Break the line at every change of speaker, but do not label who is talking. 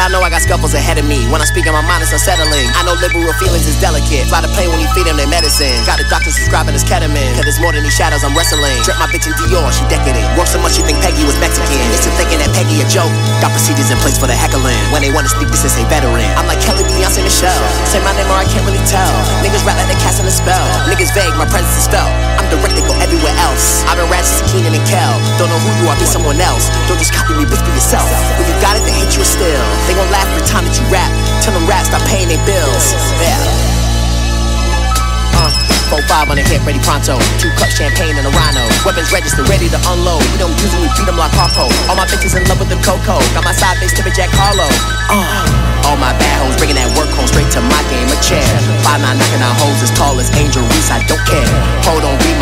Y'all know I got scuffles ahead of me. When I speak in my mind, it's unsettling. I know liberal feelings is delicate. Fly the plane when you feed them their medicine. Got the doctor subscribing as ketamine. Cause it's more than these shadows I'm wrestling. Drip my bitch in Dior, she decadent. Work so much you think Peggy was Mexican. It's to thinking that Peggy a joke. Got procedures in place for the heckling. When they wanna speak, this is a veteran. I'm like Kelly Beyonce Michelle. Say my name or I can't really tell. Niggas rap like they casting a spell. Niggas vague, my presence is felt. I'm direct, they go everywhere else. I've been ratchet to Kenan and Kel. Don't know who you are, be someone else. Don't just copy me, bitch, be yourself. When you got it, time that you rap. Tell them rap, stop paying their bills. Yeah. Uh, Four five on the hit, ready pronto. Two cups champagne and a rhino. Weapons registered, ready to unload. We don't usually beat them like Harpo. All my bitches in love with the Coco. Got my side bitch tipping Jack Harlow. Uh, all my bad hoes bringing that work home straight to my game, a chair. Five nine knocking out hoes as tall as Angel Reese, I don't care. Hold on, read